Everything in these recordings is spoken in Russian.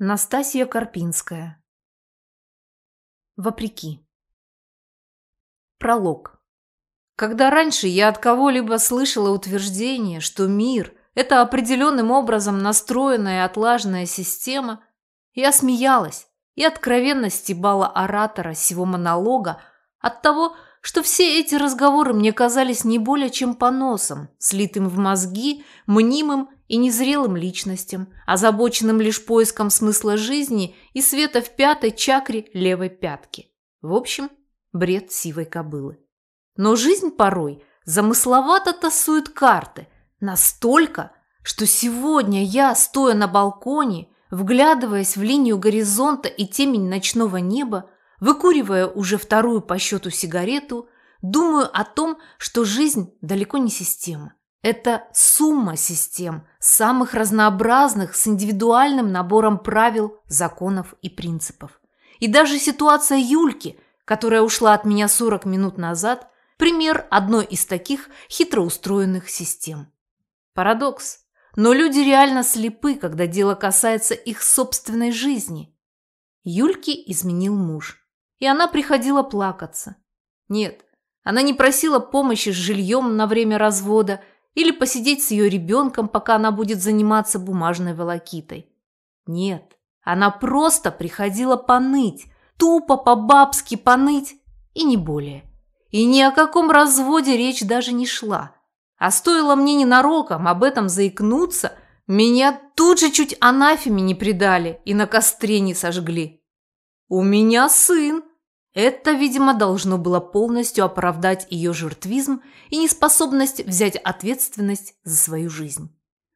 Настасья Карпинская. Вопреки. Пролог. Когда раньше я от кого-либо слышала утверждение, что мир – это определенным образом настроенная и отлаженная система, я смеялась и откровенно стебала оратора сего монолога от того, что все эти разговоры мне казались не более чем поносом, слитым в мозги, мнимым и незрелым личностям, озабоченным лишь поиском смысла жизни и света в пятой чакре левой пятки. В общем, бред сивой кобылы. Но жизнь порой замысловато тасует карты, настолько, что сегодня я, стоя на балконе, вглядываясь в линию горизонта и темень ночного неба, выкуривая уже вторую по счету сигарету, думаю о том, что жизнь далеко не система. Это сумма систем, самых разнообразных, с индивидуальным набором правил, законов и принципов. И даже ситуация Юльки, которая ушла от меня 40 минут назад, пример одной из таких хитроустроенных систем. Парадокс. Но люди реально слепы, когда дело касается их собственной жизни. Юльке изменил муж, и она приходила плакаться. Нет, она не просила помощи с жильем на время развода – или посидеть с ее ребенком, пока она будет заниматься бумажной волокитой. Нет, она просто приходила поныть, тупо по-бабски поныть и не более. И ни о каком разводе речь даже не шла. А стоило мне ненароком об этом заикнуться, меня тут же чуть анафеме не предали и на костре не сожгли. «У меня сын!» Это, видимо, должно было полностью оправдать ее жертвизм и неспособность взять ответственность за свою жизнь.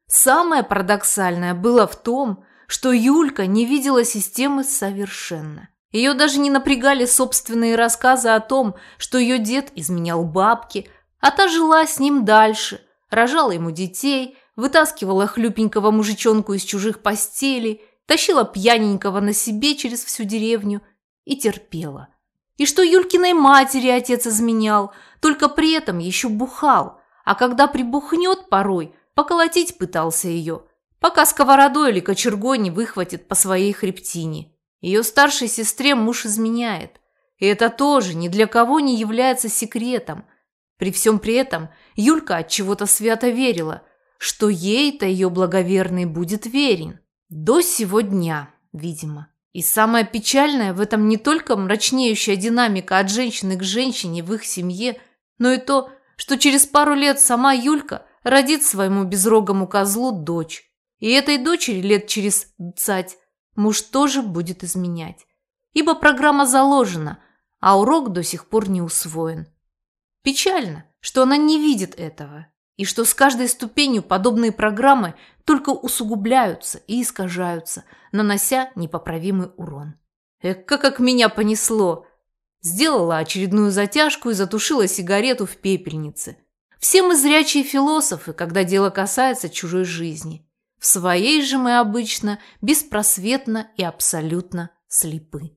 Самое парадоксальное было в том, что Юлька не видела системы совершенно. Ее даже не напрягали собственные рассказы о том, что ее дед изменял бабке, а та жила с ним дальше, рожала ему детей, вытаскивала хлюпенького мужичонку из чужих постелей, тащила пьяненького на себе через всю деревню и терпела. И что Юлькиной матери отец изменял, только при этом еще бухал, а когда прибухнет порой, поколотить пытался ее, пока сковородой или кочергой не выхватит по своей хребтине. Ее старшей сестре муж изменяет. И это тоже ни для кого не является секретом. При всем при этом Юлька от чего-то свято верила, что ей-то ее благоверный будет верен. До сего дня, видимо. И самое печальное в этом не только мрачнеющая динамика от женщины к женщине в их семье, но и то, что через пару лет сама Юлька родит своему безрогому козлу дочь. И этой дочери лет через цать муж тоже будет изменять. Ибо программа заложена, а урок до сих пор не усвоен. Печально, что она не видит этого, и что с каждой ступенью подобные программы только усугубляются и искажаются, нанося непоправимый урон. Эка, как меня понесло! Сделала очередную затяжку и затушила сигарету в пепельнице. Все мы зрячие философы, когда дело касается чужой жизни. В своей же мы обычно беспросветно и абсолютно слепы.